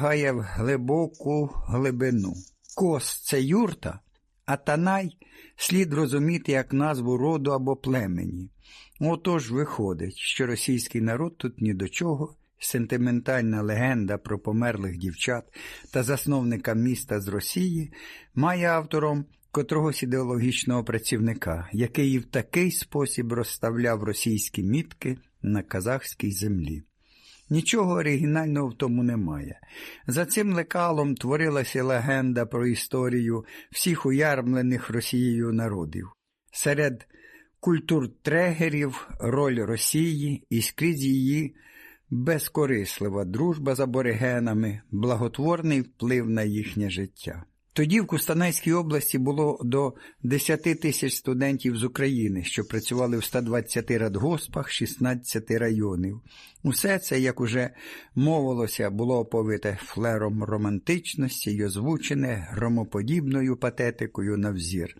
гає в глибоку глибину. Кос це юрта, а танай слід розуміти як назву роду або племені. Отож виходить, що російський народ тут ні до чого, сентиментальна легенда про померлих дівчат та засновника міста з Росії має автором котрогось ідеологічного працівника, який і в такий спосіб розставляв російські мітки на казахській землі. Нічого оригінального в тому немає. За цим лекалом творилася легенда про історію всіх уярмлених Росією народів. Серед культуртрегерів роль Росії і скрізь її безкорислива дружба з аборигенами, благотворний вплив на їхнє життя. Тоді в Кустанайській області було до 10 тисяч студентів з України, що працювали в 120 радгоспах 16 районів. Усе це, як уже мовилося, було оповите флером романтичності й озвучене громоподібною патетикою на взір.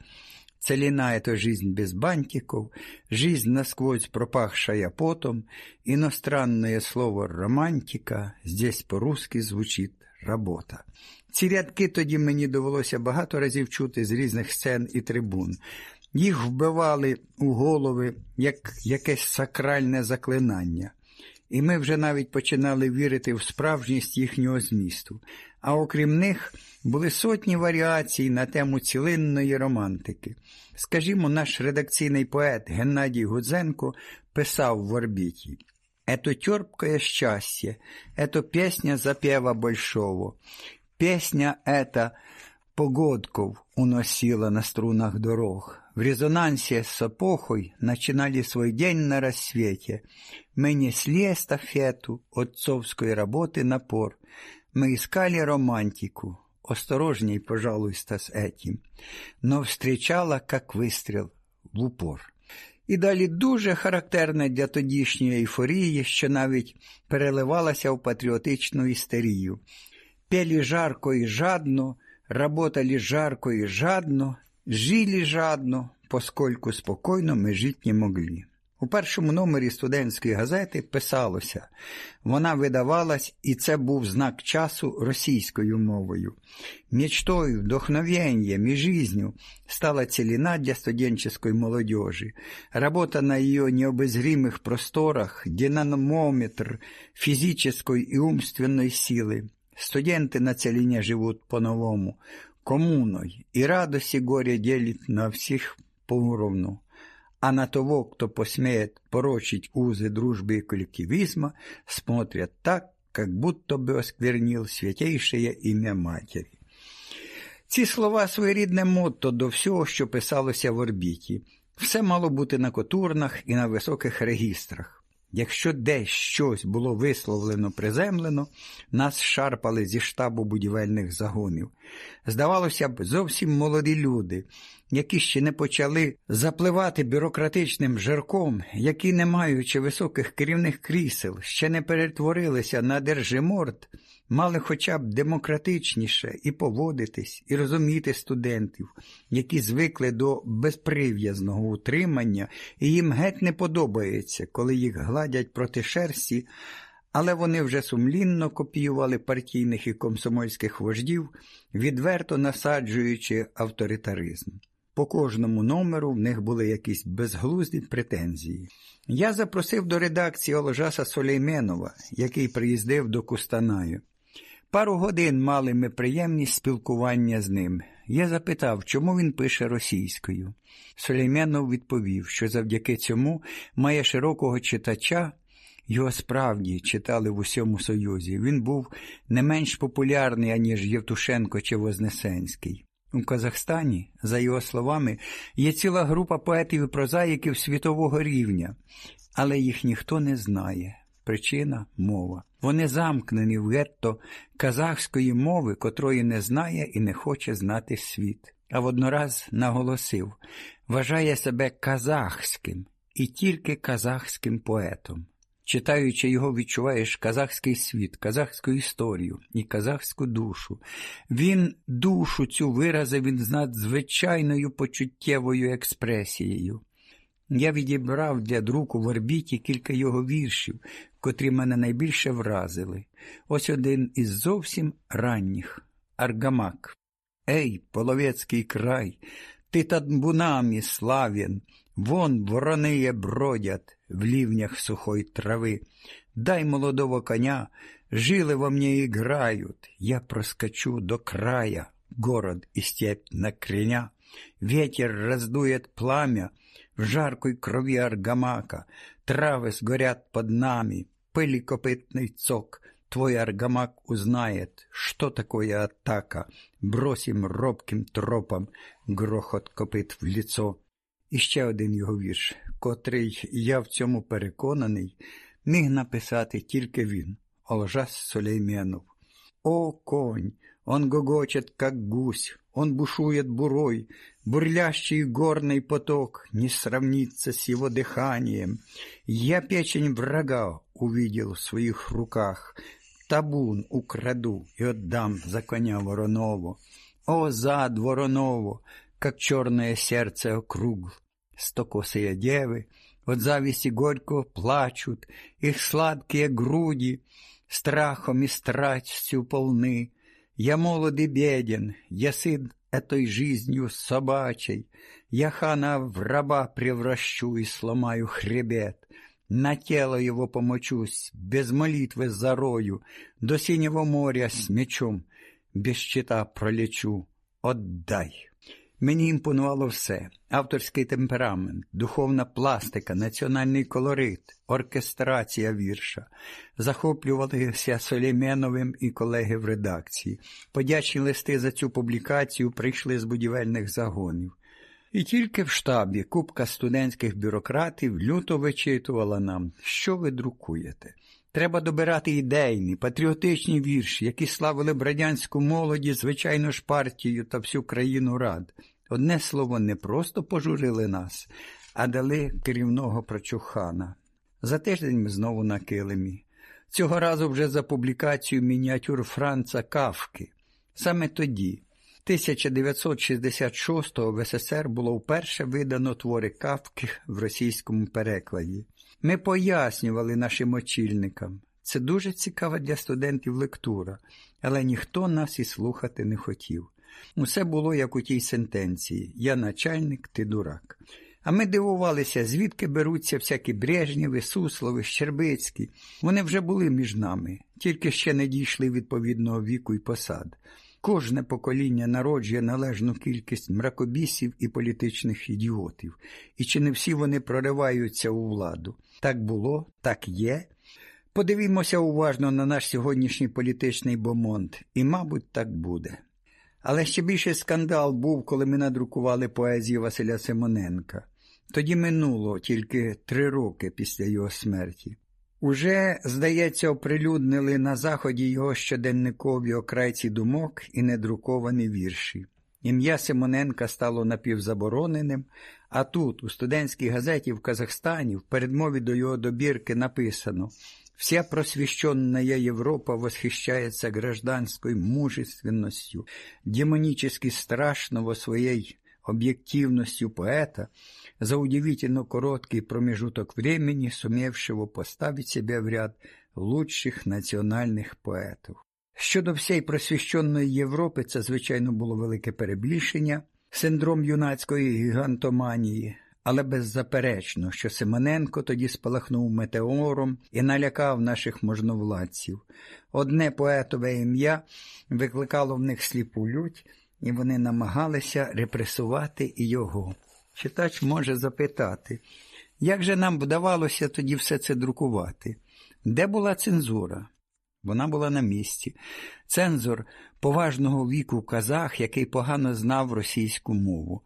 Целина — это жизнь без бантиков, жизнь насквозь пропахшая потом, иностранное слово «романтика» здесь по-русски звучит «работа». Ці рядки тоді мені довелося багато разів чути з різних сцен і трибун. Їх вбивали у голови як якесь сакральне заклинання, і ми вже навіть починали вірити в справжність їхнього змісту. А окрім них були сотні варіацій на тему цілинної романтики. Скажімо, наш редакційний поет Геннадій Гудзенко писав в орбіті. «Это терпкое счастье, это песня запева большого, Песня эта погодков уносила на струнах дорог. В резонансе с эпохой начинали свой день на рассвете. Мы несли эстафету отцовской работы напор. Мы искали романтику. Осторожней, пожалуйста, с этим. Но встречала, как вистріл, в упор. І далі дуже характерне для тодішньої ейфорії, що навіть переливалася в патріотичну істерію. Пели жарко і жадно, работали жарко і жадно, жили жадно, поскольку спокійно ми жити не могли. У першому номері студентської газети писалося, вона видавалась, і це був знак часу російською мовою. Мечтою, вдохновением и жизнью стала целина для студенческой молодежи. Работа на ее необозримых просторах, динамометр физической и умственной силы, Студенты на целине живут по-новому, коммуной, и радость и горе делит на всех поровну. А на того, кто посмеет порочить узы дружбы и коллективизма, смотрят так, как будто бы осквернил святейшее ім'я матері. Ці слова своєрідне мотто до всього, що писалося в орбіті. Все мало бути на котурнах і на високих регістрах. Якщо десь щось було висловлено приземлено, нас шарпали зі штабу будівельних загонів. Здавалося б, зовсім молоді люди, які ще не почали запливати бюрократичним жирком, які, не маючи високих керівних крісел, ще не перетворилися на держиморд, мали хоча б демократичніше і поводитись, і розуміти студентів, які звикли до безприв'язного утримання, і їм геть не подобається, коли їх гладять проти шерсті, але вони вже сумлінно копіювали партійних і комсомольських вождів, відверто насаджуючи авторитаризм. По кожному номеру в них були якісь безглузді претензії. Я запросив до редакції Оложаса Солейменова, який приїздив до Кустанаю. Пару годин мали ми приємність спілкування з ним. Я запитав, чому він пише російською. Солейменов відповів, що завдяки цьому має широкого читача. Його справді читали в усьому Союзі. Він був не менш популярний, аніж Євтушенко чи Вознесенський. У Казахстані, за його словами, є ціла група поетів і прозаїків світового рівня, але їх ніхто не знає. Причина мова. Вони замкнені в гетто казахської мови, котрої не знає і не хоче знати світ. А воднораз наголосив вважає себе казахським і тільки казахським поетом. Читаючи його, відчуваєш казахський світ, казахську історію і казахську душу. Він душу цю виразив він з надзвичайною почуттєвою експресією. Я відібрав для друку в орбіті кілька його віршів, котрі мене найбільше вразили. Ось один із зовсім ранніх Аргамак. Ей, половецький край, ти табунами славен, вон вороные бродят в ливнях сухой трави. Дай молодого коня, жилы во мне играют, я проскочу до края, город и степь на креня. Ветер раздует пламя в жаркой крови аргамака, травы сгорят под нами, пыли копытный цок, Твой аргамак узнает, что такое атака, бросим робким тропом грохот копит в лицо. І ще один його вірш, котрий я в цьому переконаний, міг написати тільки він, Олжас Сулейменов. О, конь! Он гогочет, как гусь, он бушует бурой, бурлящий горный поток не сравнится с его дыханием. Я печень врага увидел в своих руках, табун украду и отдам за коня воронову. О, зад вороново, как черное сердце округл. Стокосые девы от зависти горько плачут, их сладкие груди страхом и страстью полны. Я молод и беден, я сын этой жизнью собачей, я хана в раба превращу и сломаю хребет. На тело его помочусь, без молитвы зарою, до синего моря с мечом, без щита пролечу. Отдай. Мені імпонувало все: авторський темперамент, духовна пластика, національний колорит, оркестрація вірша. Захоплювалися Соліменовим і колеги в редакції. Подячні листи за цю публікацію прийшли з будівельних загонів. І тільки в штабі купка студентських бюрократів люто вичитувала нам, що ви друкуєте. Треба добирати ідейні, патріотичні вірші, які славили б радянську молоді, звичайно ж партію та всю країну рад. Одне слово, не просто пожурили нас, а дали керівного прочухана. За тиждень ми знову на килимі. Цього разу вже за публікацію мініатюр Франца Кавки. Саме тоді, 1966-го в СССР було вперше видано твори Кавки в російському перекладі. Ми пояснювали нашим очільникам. Це дуже цікава для студентів лектура, але ніхто нас і слухати не хотів. Усе було як у тій сентенції Я начальник, ти дурак. А ми дивувалися, звідки беруться всякі Брежнєви, Суслови, Щербицькі. Вони вже були між нами, тільки ще не дійшли відповідного віку і посад. Кожне покоління народжує належну кількість мракобісів і політичних ідіотів, і чи не всі вони прориваються у владу? Так було, так є. Подивімося уважно на наш сьогоднішній політичний бомонд, і, мабуть, так буде. Але ще більший скандал був, коли ми надрукували поезію Василя Симоненка. Тоді минуло тільки три роки після його смерті. Уже, здається, оприлюднили на заході його щоденникові окрайці думок і недруковані вірші. Ім'я Симоненка стало напівзабороненим, а тут, у студентській газеті в Казахстані, в передмові до його добірки написано Вся просвещенная Европа восхищается гражданской мужественностью, демонически страшного своей объективностью поэта, за удивительно короткий промежуток времени сумевшего поставить себя в ряд лучших національних поетів. Щодо всієї просвіщеної Європи, це, звичайно, було велике перебільшення, синдром юнацької гігантоманії, але беззаперечно, що Симоненко тоді спалахнув метеором і налякав наших можновладців. Одне поетове ім'я викликало в них сліпу лють, і вони намагалися репресувати його. Читач може запитати, як же нам вдавалося тоді все це друкувати? Де була цензура? Вона була на місці. Цензор поважного віку казах, який погано знав російську мову.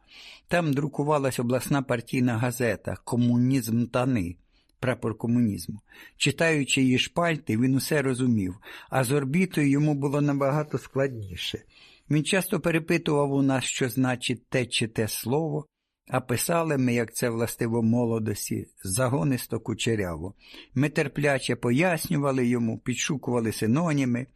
Там друкувалась обласна партійна газета Комунізм тани. Прапор комунізму. Читаючи її шпальти, він усе розумів, а з орбітою йому було набагато складніше. Він часто перепитував у нас, що значить те чи те слово, а писали ми, як це властиво молодості, загонисто кучеряво. Ми терпляче пояснювали йому, підшукували синоніми,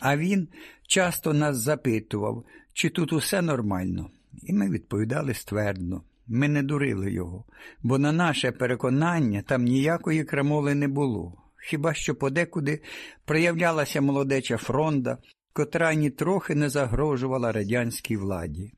а він часто нас запитував, чи тут усе нормально, і ми відповідали ствердно. Ми не дурили його, бо на наше переконання там ніякої крамоли не було. Хіба що подекуди проявлялася молодеча фронда, котра ні трохи не загрожувала радянській владі.